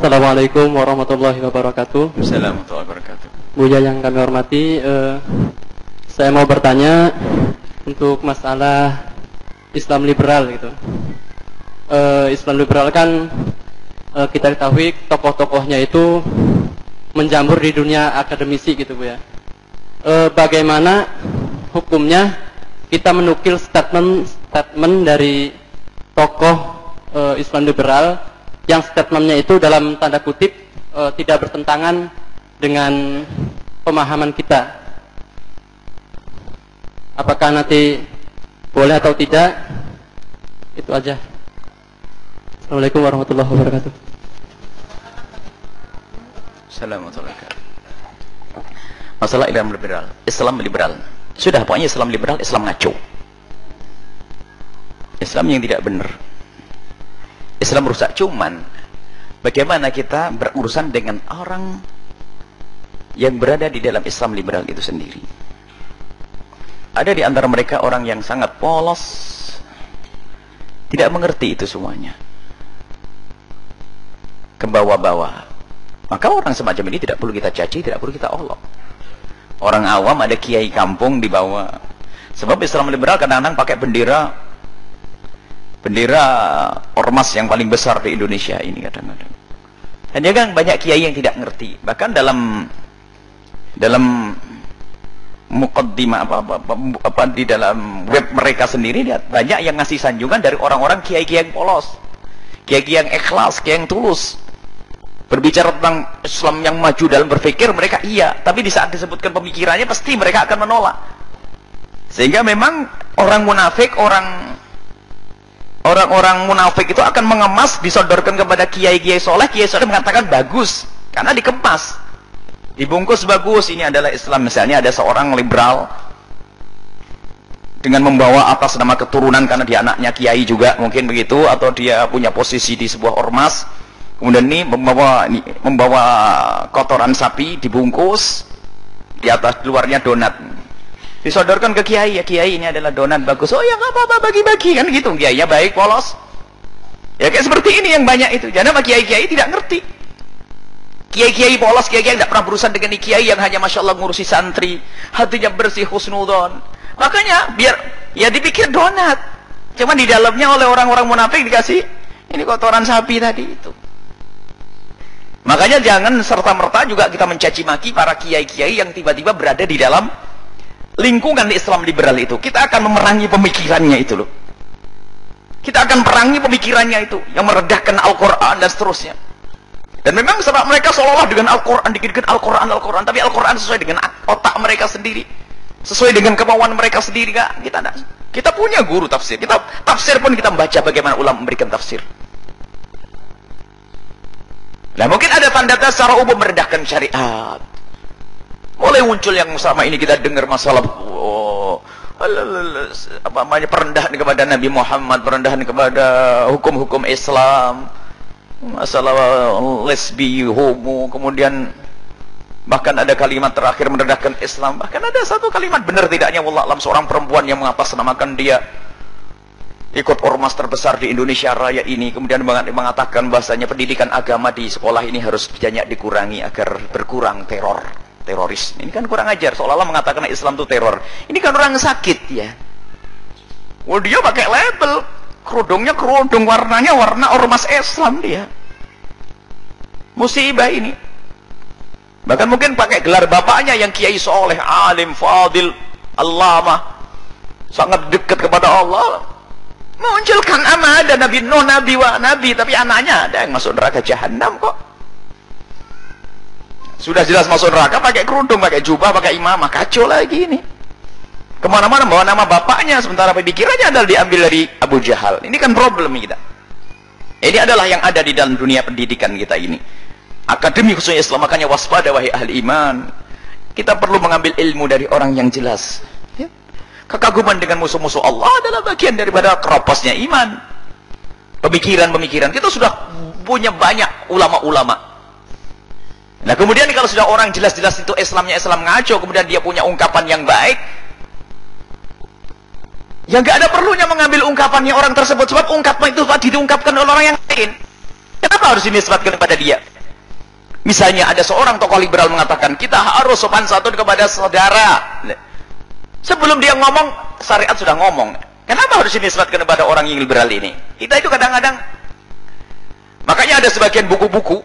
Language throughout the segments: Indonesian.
Assalamualaikum warahmatullahi wabarakatuh. Assalamualaikum warahmatullahi wabarakatuh. Buya yang kami hormati, eh, saya mau bertanya untuk masalah Islam liberal gitu. Eh, Islam liberal kan eh, kita ketahui tokoh-tokohnya itu menjamur di dunia akademisi gitu bu ya. Eh, bagaimana hukumnya kita menukil statement statement dari tokoh eh, Islam liberal yang statementnya itu dalam tanda kutip eh, tidak bertentangan dengan pemahaman kita. Apakah nanti boleh atau tidak? Itu aja. Assalamualaikum warahmatullahi wabarakatuh. Assalamualaikum warahmatullahi wabarakatuh. Masalah Islam liberal. Islam liberal. Sudah pokoknya Islam liberal, Islam ngaco. Islam yang tidak benar. Islam rusak cuman bagaimana kita berurusan dengan orang yang berada di dalam Islam liberal itu sendiri. Ada di antara mereka orang yang sangat polos, tidak mengerti itu semuanya. Ke bawah-bawah. Maka orang semacam ini tidak perlu kita caci, tidak perlu kita olok. Orang awam ada kiai kampung di bawah. Sebab Islam liberal kadang-kadang pakai bendera bendera ormas yang paling besar di Indonesia ini kadang-kadang. Dan juga banyak kiai yang tidak ngerti. Bahkan dalam dalam mukaddimah apa, apa, apa, apa di dalam web mereka sendiri lihat banyak yang ngasih sanjungan dari orang-orang kiai-kiai yang polos. Kiai-kiai yang ikhlas, kiai yang tulus. Berbicara tentang Islam yang maju dalam berpikir mereka iya, tapi di saat disebutkan pemikirannya pasti mereka akan menolak. Sehingga memang orang munafik, orang orang-orang munafik itu akan mengemas disodorkan kepada kiai-kiai soleh. Kiai soleh mengatakan bagus karena dikemas. Dibungkus bagus. Ini adalah Islam. Misalnya ada seorang liberal dengan membawa atas nama keturunan karena dia anaknya kiai juga mungkin begitu atau dia punya posisi di sebuah ormas. Kemudian ini membawa ini, membawa kotoran sapi dibungkus di atas luarnya donat disodorkan ke kiai. Ya kiai ini adalah donat bagus. Oh ya nggak apa-apa bagi-bagi. Kan gitu. Kiainya baik polos. Ya kayak seperti ini yang banyak itu. Jangan sama kiai-kiai tidak ngerti. Kiai-kiai polos kiai-kiai tidak pernah berurusan dengan kiai yang hanya masya Allah ngurusi santri. Hatinya bersih husnudon makanya biar ya dipikir donat. Cuma di dalamnya oleh orang-orang munafik dikasih ini kotoran sapi tadi itu. Makanya jangan serta-merta juga kita mencaci maki para kiai-kiai yang tiba-tiba berada di dalam lingkungan Islam liberal itu kita akan memerangi pemikirannya itu loh. Kita akan perangi pemikirannya itu yang meredahkan Al-Quran dan seterusnya. Dan memang sebab mereka seolah-olah dengan Al-Quran dikit-dikit Al-Quran Al-Quran. Tapi Al-Quran sesuai dengan otak mereka sendiri. Sesuai dengan kemauan mereka sendiri gak? kita enggak. kita punya guru tafsir. Kita tafsir pun kita membaca bagaimana ulama memberikan tafsir. Nah mungkin ada tanda secara umum meredahkan syariat mulai muncul yang sama ini kita dengar masalah oh, apa namanya perendahan kepada Nabi Muhammad perendahan kepada hukum-hukum Islam masalah lesbi homo kemudian bahkan ada kalimat terakhir merendahkan Islam. Bahkan ada satu kalimat benar tidaknya Allah alam seorang perempuan yang mengatasnamakan dia ikut ormas terbesar di Indonesia Raya ini kemudian mengatakan bahasanya pendidikan agama di sekolah ini harus banyak dikurangi agar berkurang teror teroris. Ini kan kurang ajar seolah-olah mengatakan Islam itu teror. Ini kan orang sakit ya. Wah dia pakai label. Kerudungnya kerudung warnanya warna ormas Islam dia. Musibah ini. Bahkan mungkin pakai gelar bapaknya yang kiai soleh alim fadil allama sangat dekat kepada Allah. Munculkan ama ada nabi no nabi wa nabi tapi anaknya ada yang masuk neraka jahanam kok sudah jelas masuk neraka pakai kerudung pakai jubah pakai imamah. Kacau lagi ini. Ke mana-mana bawa nama bapaknya sementara pemikirannya adalah diambil dari Abu Jahal. Ini kan problem kita. Ini adalah yang ada di dalam dunia pendidikan kita ini. Akademi khususnya Islam makanya waspada wahai ahli iman. Kita perlu mengambil ilmu dari orang yang jelas. Kekaguman dengan musuh-musuh Allah adalah bagian daripada keropasnya iman. Pemikiran-pemikiran. Kita sudah punya banyak ulama-ulama nah kemudian kalau sudah orang jelas-jelas itu Islamnya Islam ngaco kemudian dia punya ungkapan yang baik ya nggak ada perlunya mengambil ungkapannya orang tersebut sebab ungkapan itu diungkapkan oleh orang yang lain kenapa harus dinisbatkan kepada dia Misalnya ada seorang tokoh liberal mengatakan kita harus sopan santun kepada saudara. Sebelum dia ngomong, syariat sudah ngomong. Kenapa harus dinisbatkan kepada orang yang liberal ini? Kita itu kadang-kadang makanya ada sebagian buku-buku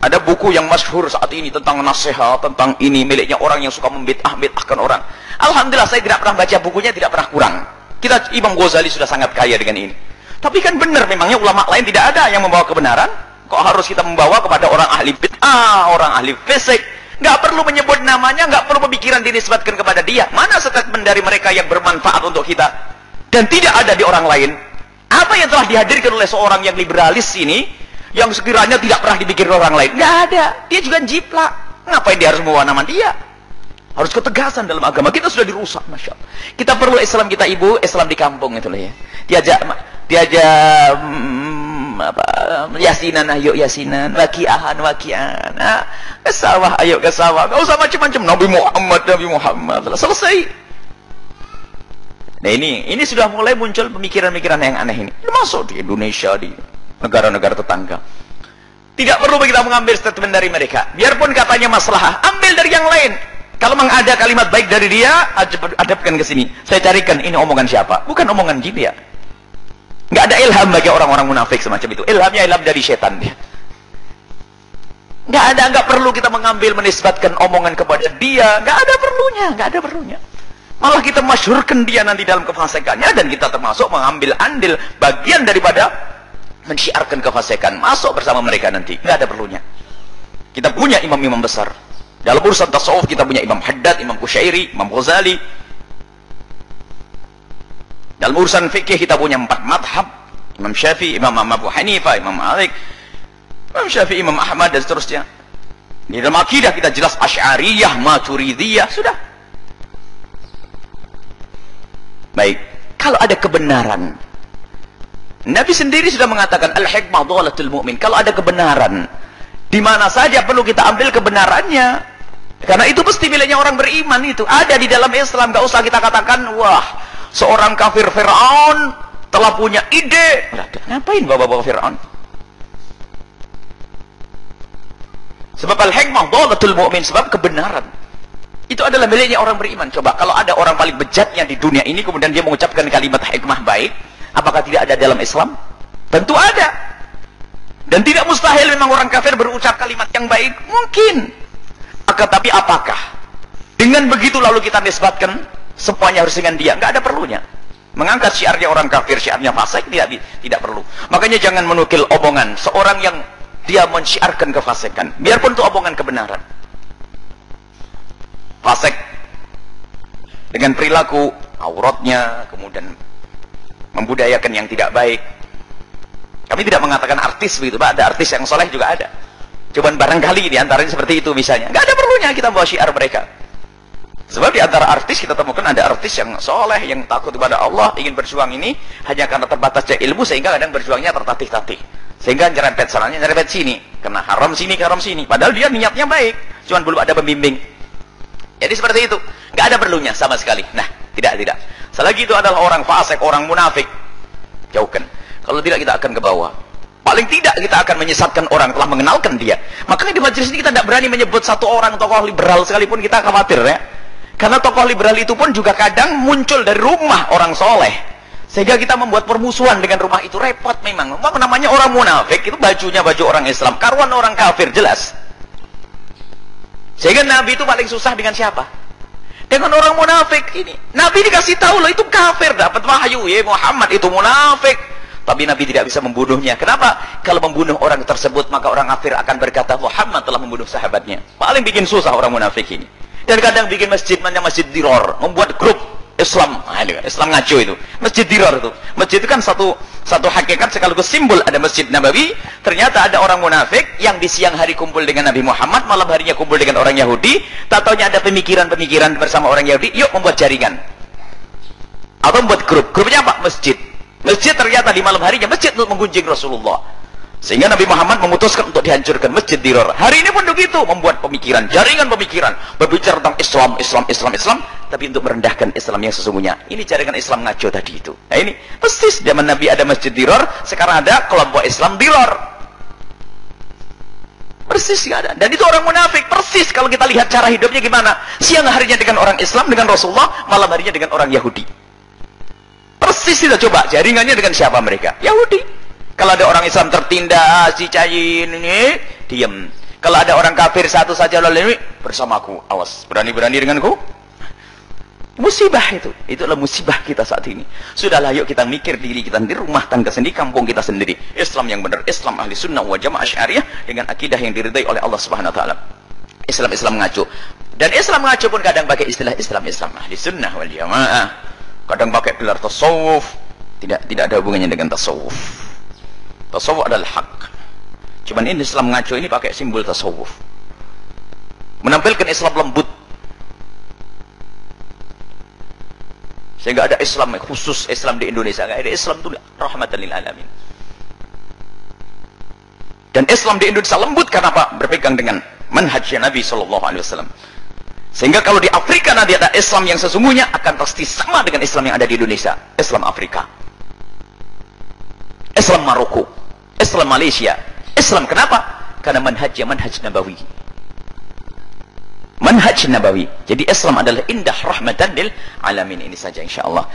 ada buku yang masyhur saat ini tentang nasihat, tentang ini miliknya orang yang suka membid'ah-bid'ahkan orang. Alhamdulillah saya tidak pernah baca bukunya, tidak pernah kurang. Kita Imam Ghazali sudah sangat kaya dengan ini. Tapi kan benar memangnya ulama lain tidak ada yang membawa kebenaran. Kok harus kita membawa kepada orang ahli bid'ah, orang ahli fisik? Nggak perlu menyebut namanya, nggak perlu pemikiran dinisbatkan kepada dia. Mana statement dari mereka yang bermanfaat untuk kita? Dan tidak ada di orang lain. Apa yang telah dihadirkan oleh seorang yang liberalis ini, yang sekiranya tidak pernah dipikir orang lain? Nggak ada. Dia juga jiplak. Ngapain dia harus membawa nama dia? Harus ketegasan dalam agama. Kita sudah dirusak, Masya Allah. Kita perlu Islam kita ibu, Islam di kampung itu ya. Diajak, diajak hmm, apa, yasinan, ayo yasinan, wakiahan, wakian. Nah, ke sawah, ayo ke sawah. Gak usah macam-macam. Nabi Muhammad, Nabi Muhammad. Selesai. Nah ini, ini sudah mulai muncul pemikiran-pemikiran yang aneh ini. Masuk di Indonesia, di negara-negara tetangga. Tidak perlu kita mengambil statement dari mereka. Biarpun katanya masalah, ambil dari yang lain. Kalau memang ada kalimat baik dari dia, hadapkan ke sini. Saya carikan ini omongan siapa? Bukan omongan dia. Nggak ada ilham bagi orang-orang munafik semacam itu. Ilhamnya ilham dari setan dia. Nggak ada, nggak perlu kita mengambil menisbatkan omongan kepada dia. Nggak ada perlunya, nggak ada perlunya. Malah kita masyurkan dia nanti dalam kefasikannya dan kita termasuk mengambil andil bagian daripada mensyiarkan kefasikan. Masuk bersama mereka nanti. Nggak ada perlunya. Kita punya imam-imam besar. Dalam urusan tasawuf kita punya Imam Haddad, Imam Kusyairi, Imam Ghazali. Dalam urusan fikih kita punya empat madhab. Imam Syafi'i, Imam Abu Hanifah, Imam Malik, Imam Syafi'i, Imam Ahmad dan seterusnya. Di dalam akidah kita jelas Asy'ariyah, Maturidiyah, sudah. Baik, kalau ada kebenaran Nabi sendiri sudah mengatakan al-hikmah dhalatul mu'min. Kalau ada kebenaran, di mana saja perlu kita ambil kebenarannya. Karena itu pasti miliknya orang beriman itu. Ada di dalam Islam. Gak usah kita katakan, wah, seorang kafir Fir'aun telah punya ide. Ngapain bawa-bawa Fir'aun? Sebab al-hikmah dhalatul mu'min. Sebab kebenaran. Itu adalah miliknya orang beriman. Coba, kalau ada orang paling bejatnya di dunia ini, kemudian dia mengucapkan kalimat hikmah baik, apakah tidak ada dalam Islam? Tentu ada. Dan tidak mustahil memang orang kafir berucap kalimat yang baik. Mungkin. Maka tapi apakah? Dengan begitu lalu kita nisbatkan semuanya harus dengan dia. Nggak ada perlunya. Mengangkat syiarnya orang kafir, syiarnya fasik tidak tidak perlu. Makanya jangan menukil omongan seorang yang dia mensyiarkan kefasikan. Biarpun itu omongan kebenaran. Fasik dengan perilaku auratnya, kemudian membudayakan yang tidak baik. Kami tidak mengatakan artis begitu, Pak. Ada artis yang soleh juga ada. Cuman barangkali di antaranya seperti itu misalnya. Nggak ada perlunya kita bawa syiar mereka. Sebab di antara artis kita temukan ada artis yang soleh, yang takut kepada Allah, ingin berjuang ini hanya karena terbatasnya ilmu sehingga kadang berjuangnya tertatih-tatih. Sehingga nyerempet sananya, nyerempet sini. Kena haram sini, haram sini. Padahal dia niatnya baik. Cuman belum ada pembimbing. Jadi seperti itu. Nggak ada perlunya sama sekali. Nah, tidak, tidak. Selagi itu adalah orang fasik, orang munafik. Jauhkan. Kalau tidak kita akan ke bawah. Paling tidak kita akan menyesatkan orang telah mengenalkan dia. Makanya di majelis ini kita tidak berani menyebut satu orang tokoh liberal sekalipun kita khawatir ya. Karena tokoh liberal itu pun juga kadang muncul dari rumah orang soleh. Sehingga kita membuat permusuhan dengan rumah itu repot memang. Apa namanya orang munafik itu bajunya baju orang Islam, karuan orang kafir jelas. Sehingga Nabi itu paling susah dengan siapa? Dengan orang munafik ini. Nabi dikasih tahu loh itu kafir dapat wahyu ya Muhammad itu munafik. Tapi Nabi tidak bisa membunuhnya. Kenapa? Kalau membunuh orang tersebut, maka orang kafir akan berkata, Muhammad telah membunuh sahabatnya. Paling bikin susah orang munafik ini. Dan kadang bikin masjid, namanya masjid diror. Membuat grup Islam. Nah, Islam ngaco itu. Masjid diror itu. Masjid itu kan satu satu hakikat sekaligus simbol ada masjid Nabawi. Ternyata ada orang munafik yang di siang hari kumpul dengan Nabi Muhammad, malam harinya kumpul dengan orang Yahudi. Tak ada pemikiran-pemikiran bersama orang Yahudi. Yuk membuat jaringan. Atau membuat grup. Grupnya apa? Masjid Masjid ternyata di malam harinya masjid untuk menggunjing Rasulullah. Sehingga Nabi Muhammad memutuskan untuk dihancurkan masjid Diror. Hari ini pun begitu, membuat pemikiran, jaringan pemikiran, berbicara tentang Islam, Islam, Islam, Islam, tapi untuk merendahkan Islam yang sesungguhnya. Ini jaringan Islam ngaco tadi itu. Nah ini, persis zaman Nabi ada masjid Diror, sekarang ada kelompok Islam Diror. Persis nggak ada. Dan itu orang munafik. Persis kalau kita lihat cara hidupnya gimana. Siang harinya dengan orang Islam, dengan Rasulullah. Malam harinya dengan orang Yahudi. Persis kita coba. Jaringannya dengan siapa mereka? Yahudi. Kalau ada orang Islam tertindas, dicayin, ini, diam. Kalau ada orang kafir satu saja lalu ini, bersamaku. Awas, berani-berani denganku? Musibah itu. Itulah musibah kita saat ini. Sudahlah yuk kita mikir diri kita sendiri, rumah tangga sendiri, kampung kita sendiri. Islam yang benar, Islam ahli sunnah wa jamaah syariah dengan akidah yang diridai oleh Allah Subhanahu wa taala. Islam Islam ngaco. Dan Islam ngaco pun kadang pakai istilah Islam Islam ahli sunnah wal jamaah. Kadang pakai gelar tasawuf. Tidak tidak ada hubungannya dengan tasawuf. Tasawuf adalah hak. Cuman ini Islam ngaco ini pakai simbol tasawuf. Menampilkan Islam lembut, Sehingga ada Islam khusus Islam di Indonesia. Nggak ada Islam itu rahmatan lil alamin. Dan Islam di Indonesia lembut karena apa? Berpegang dengan manhaj Nabi Shallallahu Alaihi Wasallam. Sehingga kalau di Afrika nanti ada Islam yang sesungguhnya akan pasti sama dengan Islam yang ada di Indonesia. Islam Afrika. Islam Maroko. Islam Malaysia. Islam kenapa? Karena manhajnya manhaj Nabawi manhaj nabawi. Jadi Islam adalah indah rahmatan lil alamin ini saja insyaallah.